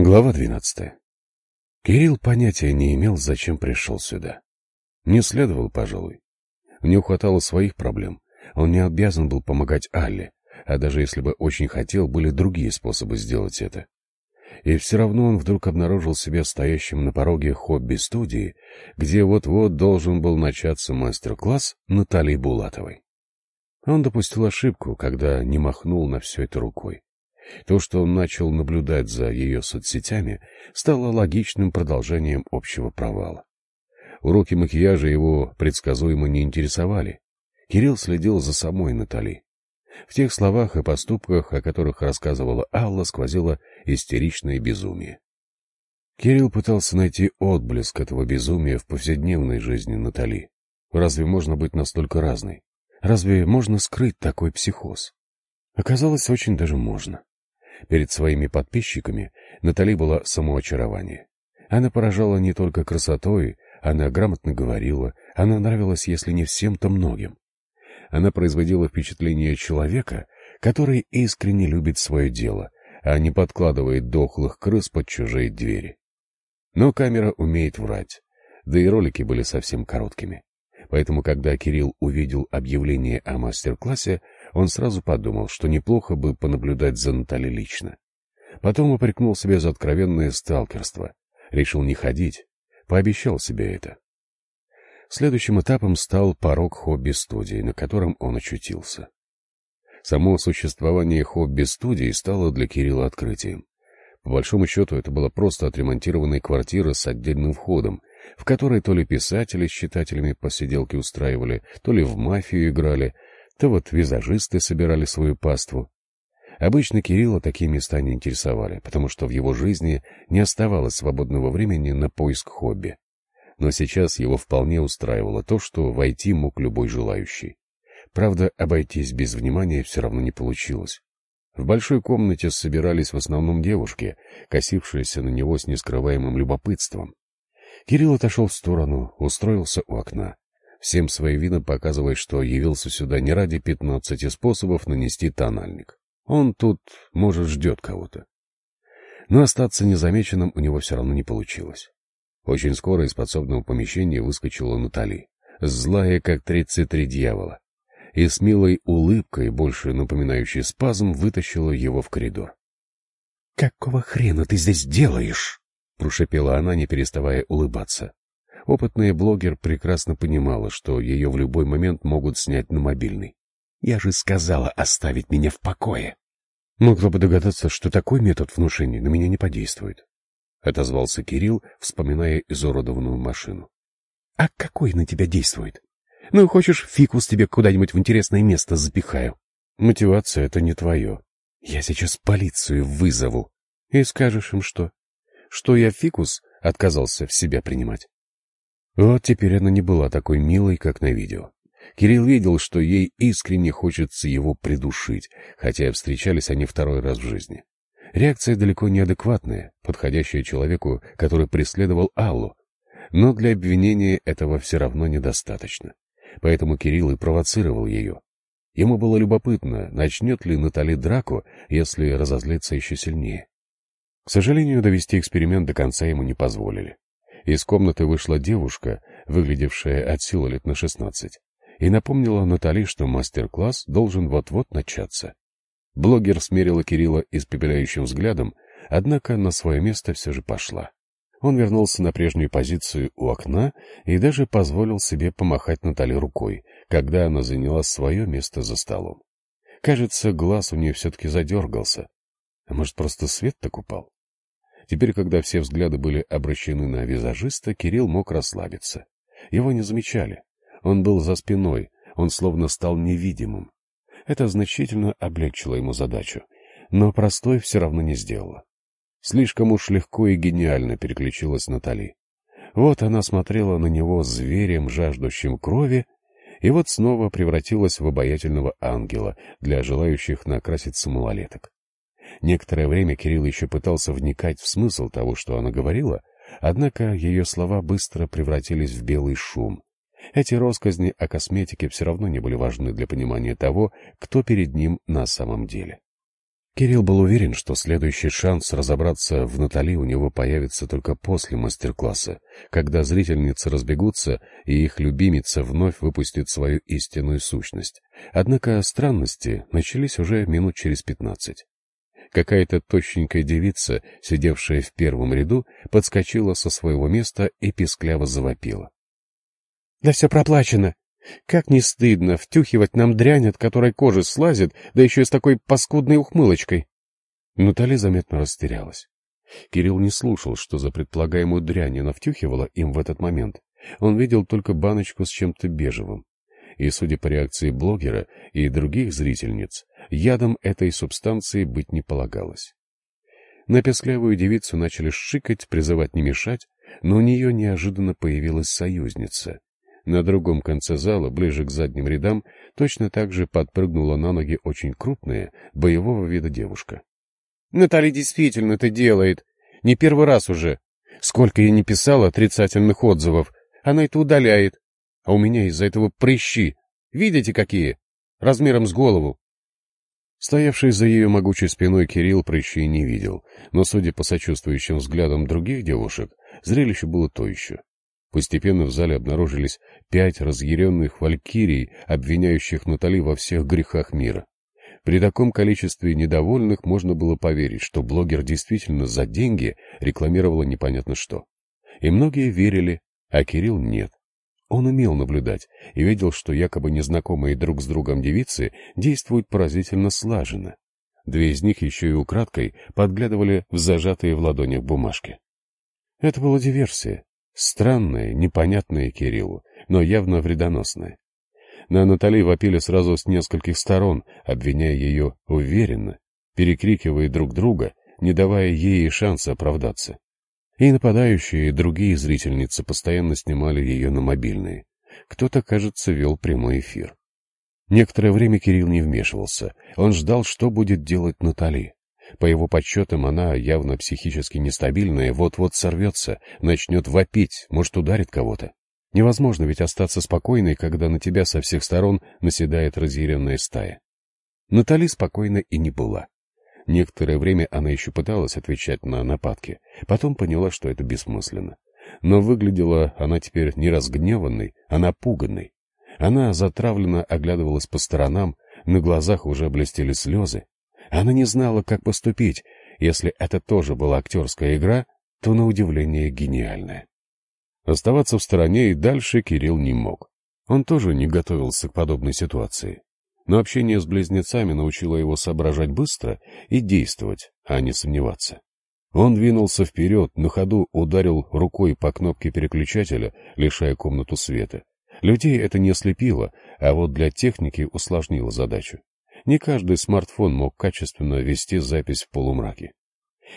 Глава двенадцатая. Кирилл понятия не имел, зачем пришел сюда. Не следовал, пожалуй. У него хватало своих проблем. Он не обязан был помогать Алле, а даже если бы очень хотел, были другие способы сделать это. И все равно он вдруг обнаружил себя стоящим на пороге хобби-студии, где вот-вот должен был начаться мастер-класс Натальи Булатовой. Он допустил ошибку, когда не махнул на все это рукой. То, что он начал наблюдать за ее соцсетями, стало логичным продолжением общего провала. Уроки макияжа его предсказуемо не интересовали. Кирилл следил за самой Натали. В тех словах и поступках, о которых рассказывала Алла, сквозило истеричное безумие. Кирилл пытался найти отблеск этого безумия в повседневной жизни Натали. Разве можно быть настолько разной? Разве можно скрыть такой психоз? Оказалось, очень даже можно. Перед своими подписчиками Натали была самоочарование. Она поражала не только красотой, она грамотно говорила, она нравилась, если не всем, то многим. Она производила впечатление человека, который искренне любит свое дело, а не подкладывает дохлых крыс под чужие двери. Но камера умеет врать, да и ролики были совсем короткими. Поэтому, когда Кирилл увидел объявление о мастер-классе, он сразу подумал, что неплохо бы понаблюдать за Натальей лично. Потом упрекнул себя за откровенное сталкерство. Решил не ходить. Пообещал себе это. Следующим этапом стал порог хобби-студии, на котором он очутился. Само существование хобби-студии стало для Кирилла открытием. По большому счету, это была просто отремонтированная квартира с отдельным входом, в которой то ли писатели с читателями посиделки устраивали, то ли в мафию играли, то вот визажисты собирали свою паству. Обычно Кирилла такие места не интересовали, потому что в его жизни не оставалось свободного времени на поиск хобби. Но сейчас его вполне устраивало то, что войти мог любой желающий. Правда, обойтись без внимания все равно не получилось. В большой комнате собирались в основном девушки, косившиеся на него с нескрываемым любопытством. Кирилл отошел в сторону, устроился у окна всем своим видом показывая, что явился сюда не ради пятнадцати способов нанести тональник. Он тут, может, ждет кого-то. Но остаться незамеченным у него все равно не получилось. Очень скоро из подсобного помещения выскочила Натали, злая, как тридцать три дьявола, и с милой улыбкой, больше напоминающей спазм, вытащила его в коридор. — Какого хрена ты здесь делаешь? — прошепела она, не переставая улыбаться. Опытный блогер прекрасно понимала, что ее в любой момент могут снять на мобильный. «Я же сказала оставить меня в покое!» «Мог бы догадаться, что такой метод внушения на меня не подействует», — отозвался Кирилл, вспоминая изуродованную машину. «А какой на тебя действует? Ну, хочешь, фикус тебе куда-нибудь в интересное место запихаю?» «Мотивация — это не твое. Я сейчас полицию вызову. И скажешь им что? Что я фикус отказался в себя принимать?» Вот теперь она не была такой милой, как на видео. Кирилл видел, что ей искренне хочется его придушить, хотя встречались они второй раз в жизни. Реакция далеко не адекватная, подходящая человеку, который преследовал Аллу. Но для обвинения этого все равно недостаточно. Поэтому Кирилл и провоцировал ее. Ему было любопытно, начнет ли Натали драку, если разозлится еще сильнее. К сожалению, довести эксперимент до конца ему не позволили. Из комнаты вышла девушка, выглядевшая от силы лет на шестнадцать, и напомнила Натали, что мастер-класс должен вот-вот начаться. Блогер смерила Кирилла испепеляющим взглядом, однако на свое место все же пошла. Он вернулся на прежнюю позицию у окна и даже позволил себе помахать Натали рукой, когда она заняла свое место за столом. Кажется, глаз у нее все-таки задергался. А может, просто свет так упал? Теперь, когда все взгляды были обращены на визажиста, Кирилл мог расслабиться. Его не замечали. Он был за спиной, он словно стал невидимым. Это значительно облегчило ему задачу, но простой все равно не сделало. Слишком уж легко и гениально переключилась Натали. Вот она смотрела на него зверем, жаждущим крови, и вот снова превратилась в обаятельного ангела для желающих накраситься малолеток. Некоторое время Кирилл еще пытался вникать в смысл того, что она говорила, однако ее слова быстро превратились в белый шум. Эти росказни о косметике все равно не были важны для понимания того, кто перед ним на самом деле. Кирилл был уверен, что следующий шанс разобраться в Натали у него появится только после мастер-класса, когда зрительницы разбегутся и их любимица вновь выпустит свою истинную сущность. Однако странности начались уже минут через пятнадцать. Какая-то тощенькая девица, сидевшая в первом ряду, подскочила со своего места и пискляво завопила. — Да все проплачено! Как не стыдно втюхивать нам дрянь, от которой кожа слазит, да еще и с такой паскудной ухмылочкой. Натали заметно растерялась. Кирилл не слушал, что за предполагаемую дрянь она втюхивала им в этот момент. Он видел только баночку с чем-то бежевым. И, судя по реакции блогера и других зрительниц, ядом этой субстанции быть не полагалось. На песклявую девицу начали шикать, призывать не мешать, но у нее неожиданно появилась союзница. На другом конце зала, ближе к задним рядам, точно так же подпрыгнула на ноги очень крупная, боевого вида девушка. — Наталья действительно это делает. Не первый раз уже. Сколько я не писала отрицательных отзывов, она это удаляет. А у меня из-за этого прыщи. Видите, какие? Размером с голову. Стоявший за ее могучей спиной Кирилл прыщей не видел, но, судя по сочувствующим взглядам других девушек, зрелище было то еще. Постепенно в зале обнаружились пять разъяренных валькирий, обвиняющих Натали во всех грехах мира. При таком количестве недовольных можно было поверить, что блогер действительно за деньги рекламировала непонятно что. И многие верили, а Кирилл нет. Он умел наблюдать и видел, что якобы незнакомые друг с другом девицы действуют поразительно слаженно. Две из них еще и украдкой подглядывали в зажатые в ладонях бумажки. Это была диверсия, Странное, непонятное Кириллу, но явно вредоносное. На Натали вопили сразу с нескольких сторон, обвиняя ее уверенно, перекрикивая друг друга, не давая ей шанса оправдаться. И нападающие, и другие зрительницы постоянно снимали ее на мобильные. Кто-то, кажется, вел прямой эфир. Некоторое время Кирилл не вмешивался. Он ждал, что будет делать Натали. По его подсчетам, она, явно психически нестабильная, вот-вот сорвется, начнет вопить, может, ударит кого-то. Невозможно ведь остаться спокойной, когда на тебя со всех сторон наседает разъяренная стая. Натали спокойна и не была. Некоторое время она еще пыталась отвечать на нападки, потом поняла, что это бессмысленно. Но выглядела она теперь не разгневанной, а напуганной. Она затравленно оглядывалась по сторонам, на глазах уже блестели слезы, она не знала, как поступить. Если это тоже была актерская игра, то, на удивление, гениальная. Оставаться в стороне и дальше Кирилл не мог. Он тоже не готовился к подобной ситуации. Но общение с близнецами научило его соображать быстро и действовать, а не сомневаться. Он двинулся вперед, на ходу ударил рукой по кнопке переключателя, лишая комнату света. Людей это не ослепило, а вот для техники усложнило задачу. Не каждый смартфон мог качественно вести запись в полумраке.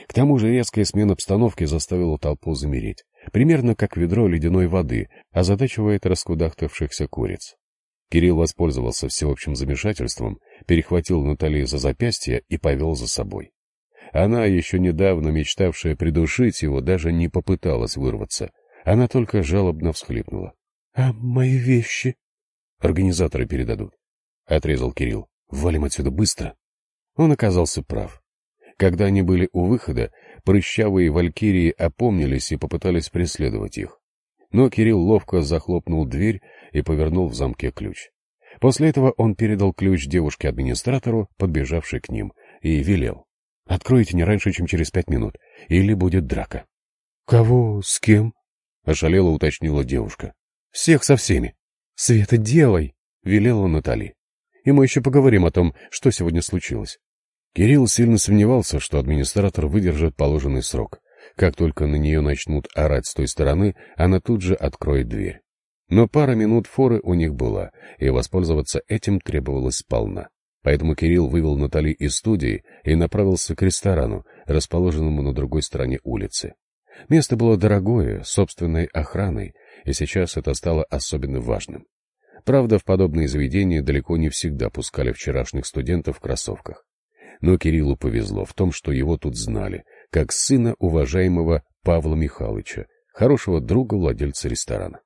К тому же резкая смена обстановки заставила толпу замереть, примерно как ведро ледяной воды озадачивает раскудахтавшихся куриц. Кирилл воспользовался всеобщим замешательством, перехватил Натали за запястье и повел за собой. Она, еще недавно мечтавшая придушить его, даже не попыталась вырваться. Она только жалобно всхлипнула. — А мои вещи? — Организаторы передадут, — отрезал Кирилл. Валим отсюда быстро. Он оказался прав. Когда они были у выхода, прыщавые валькирии опомнились и попытались преследовать их. Но Кирилл ловко захлопнул дверь и повернул в замке ключ. После этого он передал ключ девушке-администратору, подбежавшей к ним, и велел. «Откройте не раньше, чем через пять минут, или будет драка». «Кого? С кем?» — ошалела уточнила девушка. «Всех со всеми». «Света, делай!» — велела Натали и мы еще поговорим о том, что сегодня случилось. Кирилл сильно сомневался, что администратор выдержит положенный срок. Как только на нее начнут орать с той стороны, она тут же откроет дверь. Но пара минут форы у них была, и воспользоваться этим требовалось сполна. Поэтому Кирилл вывел Натали из студии и направился к ресторану, расположенному на другой стороне улицы. Место было дорогое, собственной охраной, и сейчас это стало особенно важным. Правда, в подобные заведения далеко не всегда пускали вчерашних студентов в кроссовках. Но Кириллу повезло в том, что его тут знали, как сына уважаемого Павла Михайловича, хорошего друга владельца ресторана.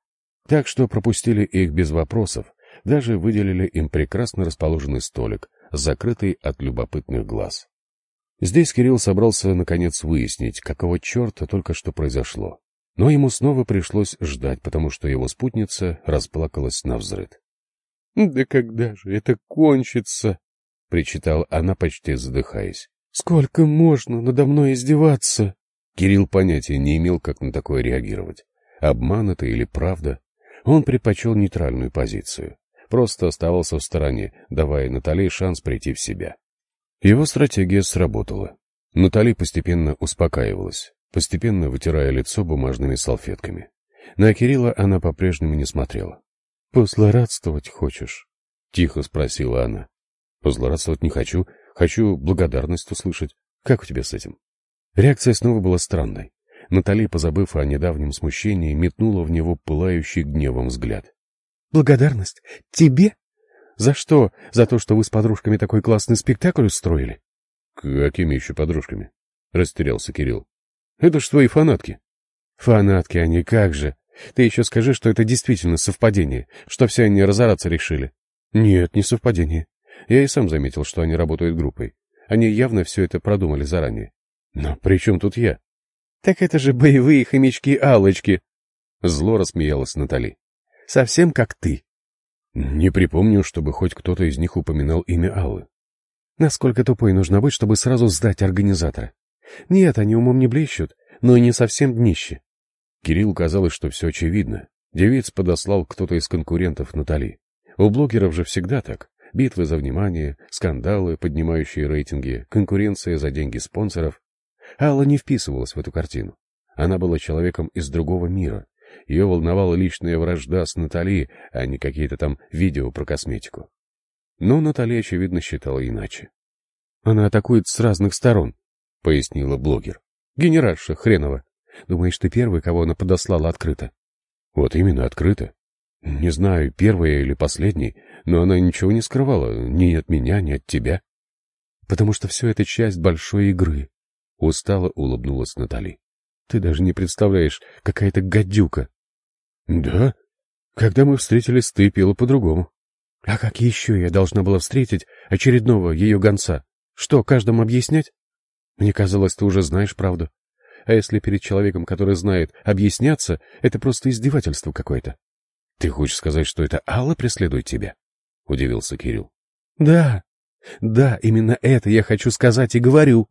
Так что пропустили их без вопросов, даже выделили им прекрасно расположенный столик, закрытый от любопытных глаз. Здесь Кирилл собрался, наконец, выяснить, какого черта только что произошло. Но ему снова пришлось ждать, потому что его спутница расплакалась на взрыд. «Да когда же это кончится?» — причитала она, почти задыхаясь. «Сколько можно надо мной издеваться?» Кирилл понятия не имел, как на такое реагировать. Обман это или правда? Он предпочел нейтральную позицию. Просто оставался в стороне, давая Натали шанс прийти в себя. Его стратегия сработала. Натали постепенно успокаивалась, постепенно вытирая лицо бумажными салфетками. На Кирилла она по-прежнему не смотрела. «Позлорадствовать хочешь?» — тихо спросила она. «Позлорадствовать не хочу. Хочу благодарность услышать. Как у тебя с этим?» Реакция снова была странной. Натали, позабыв о недавнем смущении, метнула в него пылающий гневом взгляд. «Благодарность? Тебе? За что? За то, что вы с подружками такой классный спектакль устроили?» «Какими еще подружками?» — растерялся Кирилл. «Это ж твои фанатки». «Фанатки они, как же! Ты еще скажи, что это действительно совпадение, что все они разораться решили». «Нет, не совпадение. Я и сам заметил, что они работают группой. Они явно все это продумали заранее. Но при чем тут я? Так это же боевые хомячки Алочки. Зло рассмеялась Натали. Совсем как ты. Не припомню, чтобы хоть кто-то из них упоминал имя Аллы. Насколько тупой нужно быть, чтобы сразу сдать организатора? Нет, они умом не блещут, но и не совсем днище. Кирилл казалось, что все очевидно. Девиц подослал кто-то из конкурентов Натали. У блогеров же всегда так. Битвы за внимание, скандалы, поднимающие рейтинги, конкуренция за деньги спонсоров. Алла не вписывалась в эту картину. Она была человеком из другого мира. Ее волновала личная вражда с Натали, а не какие-то там видео про косметику. Но Натали, очевидно, считала иначе. «Она атакует с разных сторон», — пояснила блогер. «Генеральша хренова. Думаешь, ты первый, кого она подослала открыто?» «Вот именно, открыто. Не знаю, первая или последний, но она ничего не скрывала ни от меня, ни от тебя». «Потому что все это часть большой игры», — устало улыбнулась Натали. «Ты даже не представляешь, какая-то гадюка». «Да? Когда мы встретились, ты пела по-другому». «А как еще я должна была встретить очередного ее гонца? Что, каждому объяснять? Мне казалось, ты уже знаешь правду. А если перед человеком, который знает, объясняться, это просто издевательство какое-то». «Ты хочешь сказать, что это Алла преследует тебя?» — удивился Кирилл. «Да, да, именно это я хочу сказать и говорю».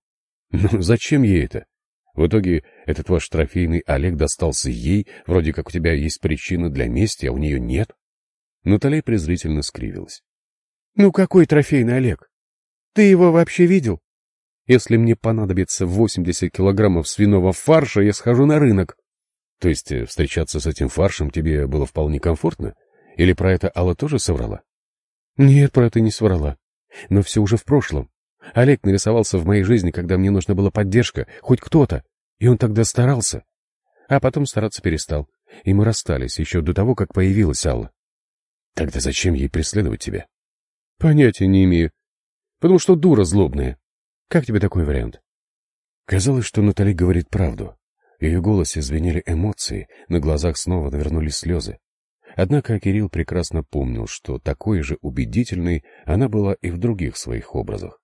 Ну, зачем ей это? В итоге этот ваш трофейный Олег достался ей, вроде как у тебя есть причина для мести, а у нее нет. Наталья презрительно скривилась. Ну какой трофейный Олег? Ты его вообще видел? Если мне понадобится 80 килограммов свиного фарша, я схожу на рынок. То есть э, встречаться с этим фаршем тебе было вполне комфортно? Или про это Алла тоже соврала? Нет, про это не соврала. Но все уже в прошлом. Олег нарисовался в моей жизни, когда мне нужна была поддержка, хоть кто-то, и он тогда старался. А потом стараться перестал, и мы расстались еще до того, как появилась Алла. Тогда зачем ей преследовать тебя? Понятия не имею. Потому что дура злобная. Как тебе такой вариант? Казалось, что Натали говорит правду. В ее голосе звенели эмоции, на глазах снова навернулись слезы. Однако Кирилл прекрасно помнил, что такой же убедительной она была и в других своих образах.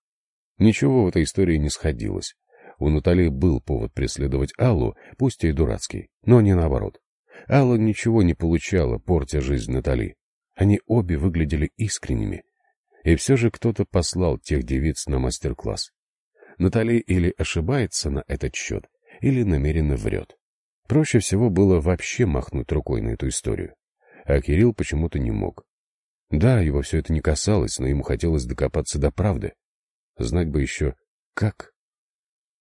Ничего в этой истории не сходилось. У Натали был повод преследовать Аллу, пусть и дурацкий, но не наоборот. Алла ничего не получала, портя жизнь Натали. Они обе выглядели искренними. И все же кто-то послал тех девиц на мастер-класс. Натали или ошибается на этот счет, или намеренно врет. Проще всего было вообще махнуть рукой на эту историю. А Кирилл почему-то не мог. Да, его все это не касалось, но ему хотелось докопаться до правды. Знать бы еще, как.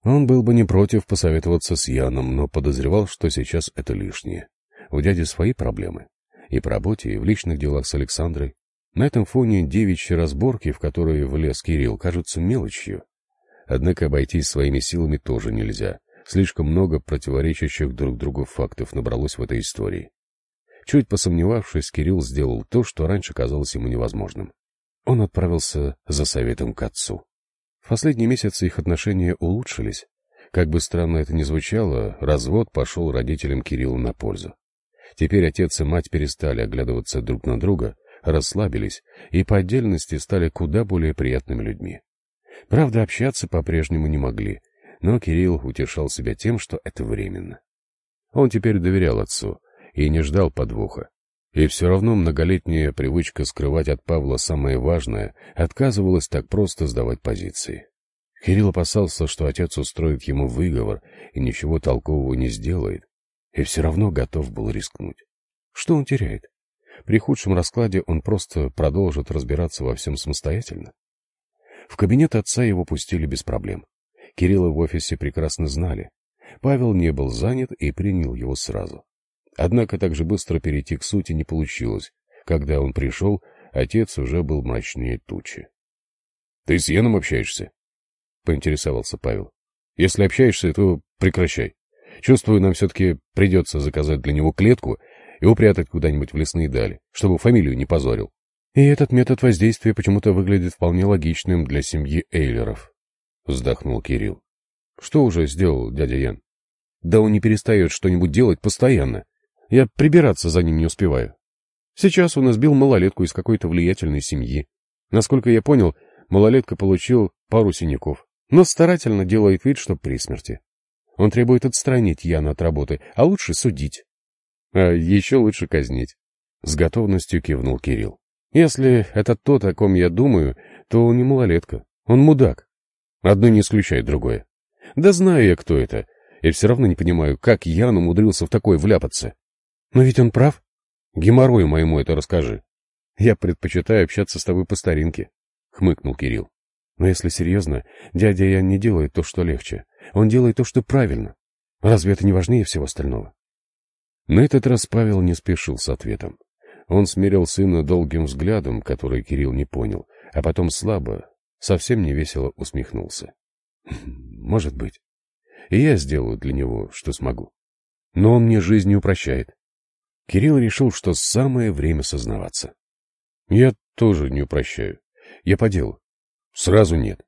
Он был бы не против посоветоваться с Яном, но подозревал, что сейчас это лишнее. У дяди свои проблемы. И по работе, и в личных делах с Александрой. На этом фоне девичьи разборки, в которые влез Кирилл, кажутся мелочью. Однако обойтись своими силами тоже нельзя. Слишком много противоречащих друг другу фактов набралось в этой истории. Чуть посомневавшись, Кирилл сделал то, что раньше казалось ему невозможным. Он отправился за советом к отцу. В последние месяцы их отношения улучшились. Как бы странно это ни звучало, развод пошел родителям Кирилла на пользу. Теперь отец и мать перестали оглядываться друг на друга, расслабились и по отдельности стали куда более приятными людьми. Правда, общаться по-прежнему не могли, но Кирилл утешал себя тем, что это временно. Он теперь доверял отцу и не ждал подвоха. И все равно многолетняя привычка скрывать от Павла самое важное отказывалась так просто сдавать позиции. Кирилл опасался, что отец устроит ему выговор и ничего толкового не сделает, и все равно готов был рискнуть. Что он теряет? При худшем раскладе он просто продолжит разбираться во всем самостоятельно. В кабинет отца его пустили без проблем. Кирилла в офисе прекрасно знали. Павел не был занят и принял его сразу. Однако так же быстро перейти к сути не получилось. Когда он пришел, отец уже был мрачнее тучи. — Ты с Яном общаешься? — поинтересовался Павел. — Если общаешься, то прекращай. Чувствую, нам все-таки придется заказать для него клетку и упрятать куда-нибудь в лесные дали, чтобы фамилию не позорил. И этот метод воздействия почему-то выглядит вполне логичным для семьи Эйлеров. Вздохнул Кирилл. Что уже сделал дядя Ян? Да он не перестает что-нибудь делать постоянно. Я прибираться за ним не успеваю. Сейчас он избил малолетку из какой-то влиятельной семьи. Насколько я понял, малолетка получил пару синяков, но старательно делает вид, что при смерти. Он требует отстранить Яна от работы, а лучше судить. А еще лучше казнить. С готовностью кивнул Кирилл. Если это тот, о ком я думаю, то он не малолетка. Он мудак. Одно не исключает другое. Да знаю я, кто это. И все равно не понимаю, как Ян умудрился в такое вляпаться. Но ведь он прав. Геморрою моему это расскажи. Я предпочитаю общаться с тобой по старинке, — хмыкнул Кирилл. Но если серьезно, дядя Ян не делает то, что легче. Он делает то, что правильно. Разве это не важнее всего остального? На этот раз Павел не спешил с ответом. Он смерил сына долгим взглядом, который Кирилл не понял, а потом слабо, совсем невесело усмехнулся. «Может быть. И я сделаю для него, что смогу. Но он мне жизнь не упрощает. Кирилл решил, что самое время сознаваться. Я тоже не упрощаю. Я по делу. Сразу нет.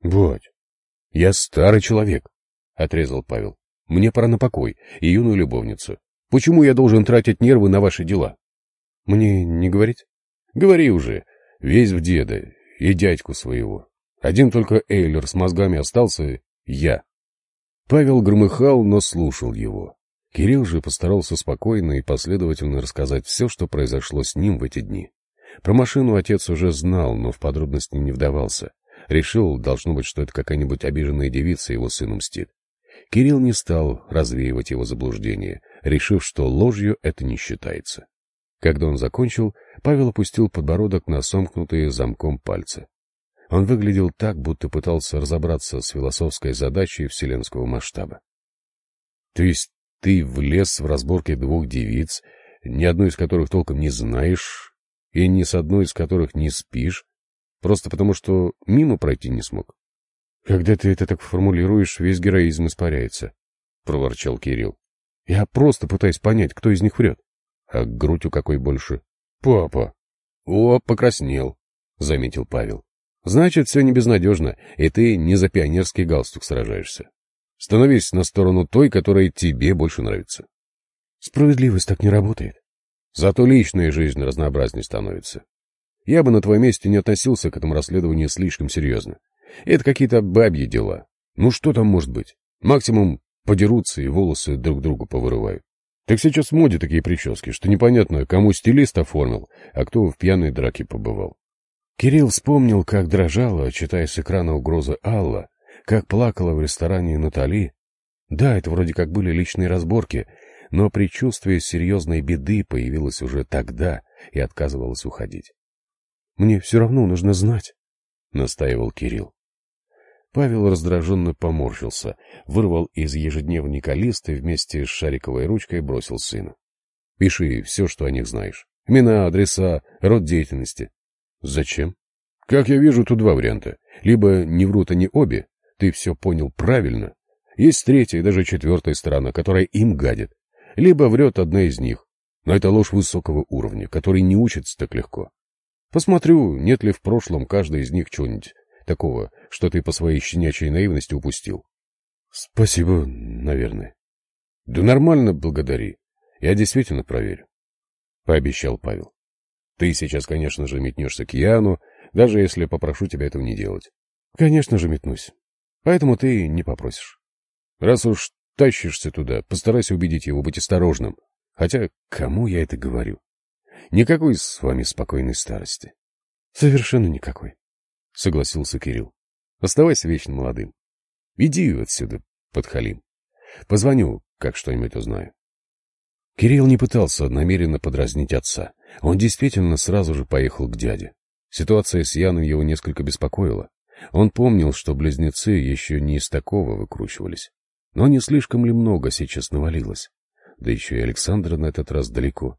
Бать, я старый человек, — отрезал Павел. Мне пора на покой и юную любовницу. Почему я должен тратить нервы на ваши дела? Мне не говорить? Говори уже. Весь в деда и дядьку своего. Один только Эйлер с мозгами остался — я. Павел громыхал, но слушал его. Кирилл же постарался спокойно и последовательно рассказать все, что произошло с ним в эти дни. Про машину отец уже знал, но в подробности не вдавался. Решил, должно быть, что это какая-нибудь обиженная девица его сыну мстит. Кирилл не стал развеивать его заблуждение, решив, что ложью это не считается. Когда он закончил, Павел опустил подбородок на сомкнутые замком пальцы. Он выглядел так, будто пытался разобраться с философской задачей вселенского масштаба. — То есть ты влез в разборке двух девиц, ни одной из которых толком не знаешь, и ни с одной из которых не спишь, просто потому что мимо пройти не смог? — Когда ты это так формулируешь, весь героизм испаряется, — проворчал Кирилл. — Я просто пытаюсь понять, кто из них врет. А грудь у какой больше? — Папа. — О, покраснел, — заметил Павел. — Значит, все не безнадежно, и ты не за пионерский галстук сражаешься. Становись на сторону той, которая тебе больше нравится. Справедливость так не работает. Зато личная жизнь разнообразнее становится. Я бы на твоем месте не относился к этому расследованию слишком серьезно. Это какие-то бабьи дела. Ну что там может быть? Максимум подерутся и волосы друг другу повырывают. Так сейчас в моде такие прически, что непонятно, кому стилист оформил, а кто в пьяной драке побывал. Кирилл вспомнил, как дрожала, читая с экрана угрозы Алла, как плакала в ресторане Натали. Да, это вроде как были личные разборки, но предчувствие серьезной беды появилось уже тогда и отказывалось уходить. «Мне все равно нужно знать», — настаивал Кирилл. Павел раздраженно поморщился, вырвал из ежедневника лист и вместе с шариковой ручкой бросил сыну. «Пиши все, что о них знаешь. Имена, адреса, род деятельности». «Зачем?» «Как я вижу, тут два варианта. Либо не врут они обе, ты все понял правильно. Есть третья и даже четвертая сторона, которая им гадит. Либо врет одна из них. Но это ложь высокого уровня, который не учится так легко. Посмотрю, нет ли в прошлом каждой из них чего-нибудь такого, что ты по своей щенячьей наивности упустил. Спасибо, наверное. Да нормально, благодари. Я действительно проверю. Пообещал Павел. Ты сейчас, конечно же, метнешься к Яну, даже если попрошу тебя этого не делать. Конечно же метнусь. Поэтому ты не попросишь. Раз уж тащишься туда, постарайся убедить его быть осторожным. Хотя, кому я это говорю? Никакой с вами спокойной старости. Совершенно никакой, — согласился Кирилл. Оставайся вечно молодым. Иди отсюда, подхалим. Позвоню, как что-нибудь узнаю. Кирилл не пытался намеренно подразнить отца. Он действительно сразу же поехал к дяде. Ситуация с Яной его несколько беспокоила. Он помнил, что близнецы еще не из такого выкручивались. Но не слишком ли много сейчас навалилось? Да еще и Александр на этот раз далеко.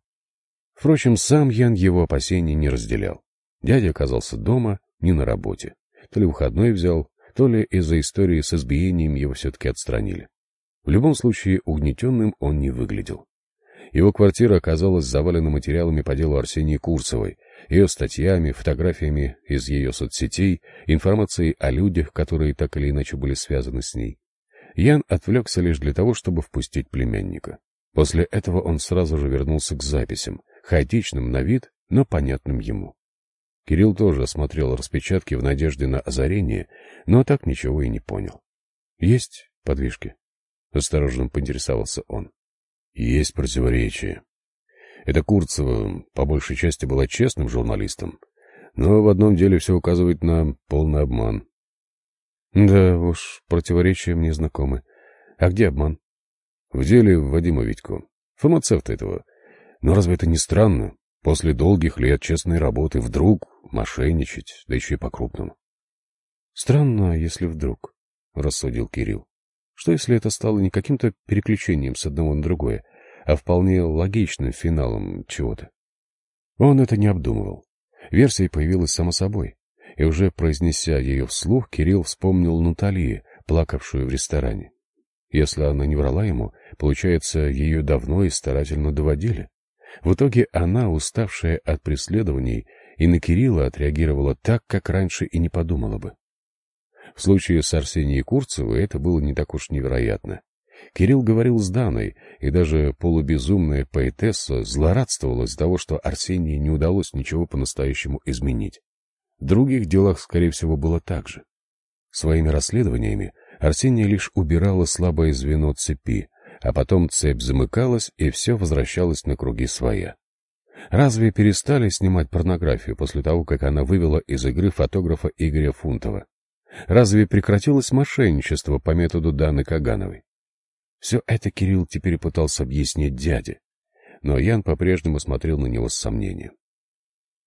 Впрочем, сам Ян его опасений не разделял. Дядя оказался дома, не на работе. То ли выходной взял, то ли из-за истории с избиением его все-таки отстранили. В любом случае, угнетенным он не выглядел. Его квартира оказалась завалена материалами по делу Арсении Курцевой, ее статьями, фотографиями из ее соцсетей, информацией о людях, которые так или иначе были связаны с ней. Ян отвлекся лишь для того, чтобы впустить племянника. После этого он сразу же вернулся к записям, хаотичным на вид, но понятным ему. Кирилл тоже осмотрел распечатки в надежде на озарение, но так ничего и не понял. — Есть подвижки? — осторожно поинтересовался он. — Есть противоречия. Эта Курцева по большей части была честным журналистом, но в одном деле все указывает на полный обман. — Да уж, противоречия мне знакомы. А где обман? — В деле Вадима Витько, фармацевта этого. Но разве это не странно? После долгих лет честной работы вдруг мошенничать, да еще и по-крупному. — Странно, если вдруг, — рассудил Кирилл. Что если это стало не каким-то переключением с одного на другое, а вполне логичным финалом чего-то? Он это не обдумывал. Версия появилась само собой, и уже произнеся ее вслух, Кирилл вспомнил Натали, плакавшую в ресторане. Если она не врала ему, получается, ее давно и старательно доводили. В итоге она, уставшая от преследований, и на Кирилла отреагировала так, как раньше и не подумала бы. В случае с Арсенией Курцевой это было не так уж невероятно. Кирилл говорил с Даной, и даже полубезумная поэтесса злорадствовала из-за того, что Арсении не удалось ничего по-настоящему изменить. В других делах, скорее всего, было так же. Своими расследованиями Арсения лишь убирала слабое звено цепи, а потом цепь замыкалась, и все возвращалось на круги своя. Разве перестали снимать порнографию после того, как она вывела из игры фотографа Игоря Фунтова? Разве прекратилось мошенничество по методу Даны Кагановой? Все это Кирилл теперь пытался объяснить дяде, но Ян по-прежнему смотрел на него с сомнением.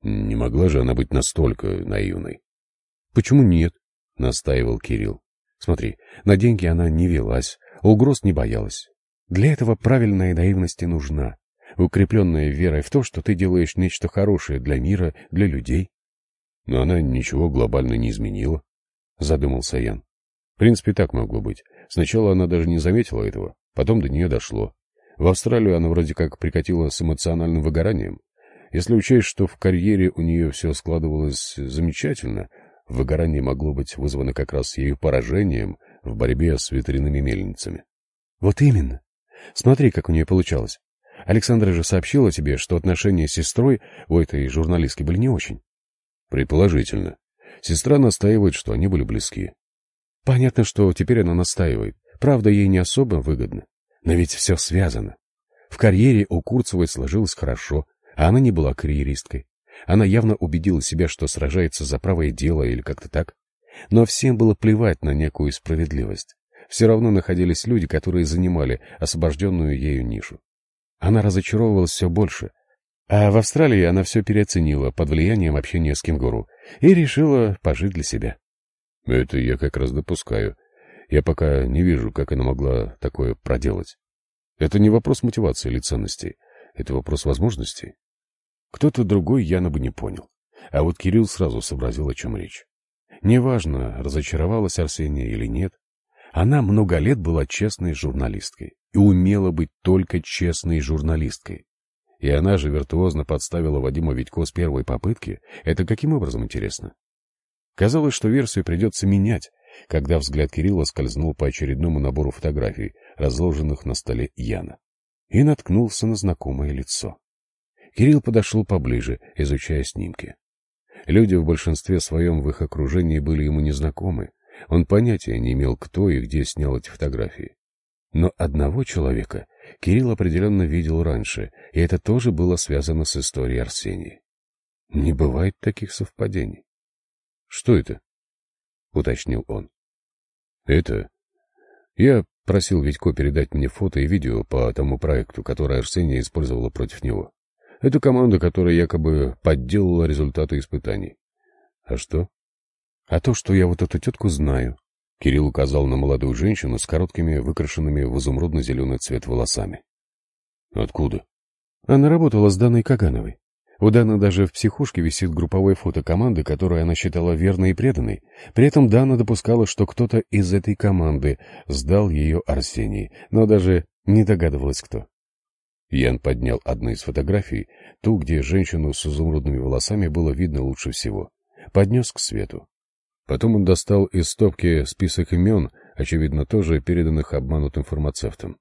Не могла же она быть настолько наивной. — Почему нет? — настаивал Кирилл. — Смотри, на деньги она не велась, угроз не боялась. Для этого правильная наивность и нужна, укрепленная верой в то, что ты делаешь нечто хорошее для мира, для людей. Но она ничего глобально не изменила, — задумался Ян. В принципе, так могло быть. Сначала она даже не заметила этого, потом до нее дошло. В Австралию она вроде как прикатила с эмоциональным выгоранием. Если учесть, что в карьере у нее все складывалось замечательно, выгорание могло быть вызвано как раз ее поражением в борьбе с ветряными мельницами. — Вот именно. Смотри, как у нее получалось. Александра же сообщила тебе, что отношения с сестрой у этой журналистки были не очень. Предположительно. Сестра настаивает, что они были близки. Понятно, что теперь она настаивает. Правда, ей не особо выгодно. Но ведь все связано. В карьере у Курцевой сложилось хорошо, а она не была карьеристкой. Она явно убедила себя, что сражается за правое дело или как-то так. Но всем было плевать на некую справедливость все равно находились люди, которые занимали освобожденную ею нишу. Она разочаровывалась все больше. А в Австралии она все переоценила под влиянием общения с кенгуру и решила пожить для себя. Это я как раз допускаю. Я пока не вижу, как она могла такое проделать. Это не вопрос мотивации или ценностей. Это вопрос возможностей. Кто-то другой Яна бы не понял. А вот Кирилл сразу сообразил, о чем речь. Неважно, разочаровалась Арсения или нет, она много лет была честной журналисткой и умела быть только честной журналисткой. И она же виртуозно подставила Вадима Витько с первой попытки. Это каким образом, интересно? Казалось, что версию придется менять, когда взгляд Кирилла скользнул по очередному набору фотографий, разложенных на столе Яна, и наткнулся на знакомое лицо. Кирилл подошел поближе, изучая снимки. Люди в большинстве своем в их окружении были ему незнакомы. Он понятия не имел, кто и где снял эти фотографии. Но одного человека Кирилл определенно видел раньше, и это тоже было связано с историей Арсении. Не бывает таких совпадений. — Что это? — уточнил он. — Это... Я просил Витько передать мне фото и видео по тому проекту, который Арсения использовала против него. Это команда, которая якобы подделала результаты испытаний. А что? А то, что я вот эту тетку знаю. Кирилл указал на молодую женщину с короткими, выкрашенными в изумрудно-зеленый цвет волосами. Откуда? Она работала с Даной Кагановой. У Даны даже в психушке висит групповое фото команды, которую она считала верной и преданной. При этом Дана допускала, что кто-то из этой команды сдал ее Арсении, но даже не догадывалась, кто. Ян поднял одну из фотографий, ту, где женщину с изумрудными волосами было видно лучше всего. Поднес к свету. Потом он достал из стопки список имен, очевидно, тоже переданных обманутым фармацевтом.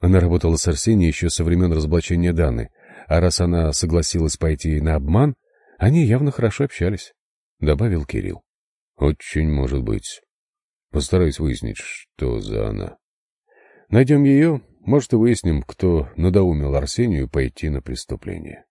Она работала с Арсенией еще со времен разоблачения Даны, а раз она согласилась пойти на обман, они явно хорошо общались, — добавил Кирилл. — Очень может быть. Постараюсь выяснить, что за она. Найдем ее, может, и выясним, кто надоумил Арсению пойти на преступление.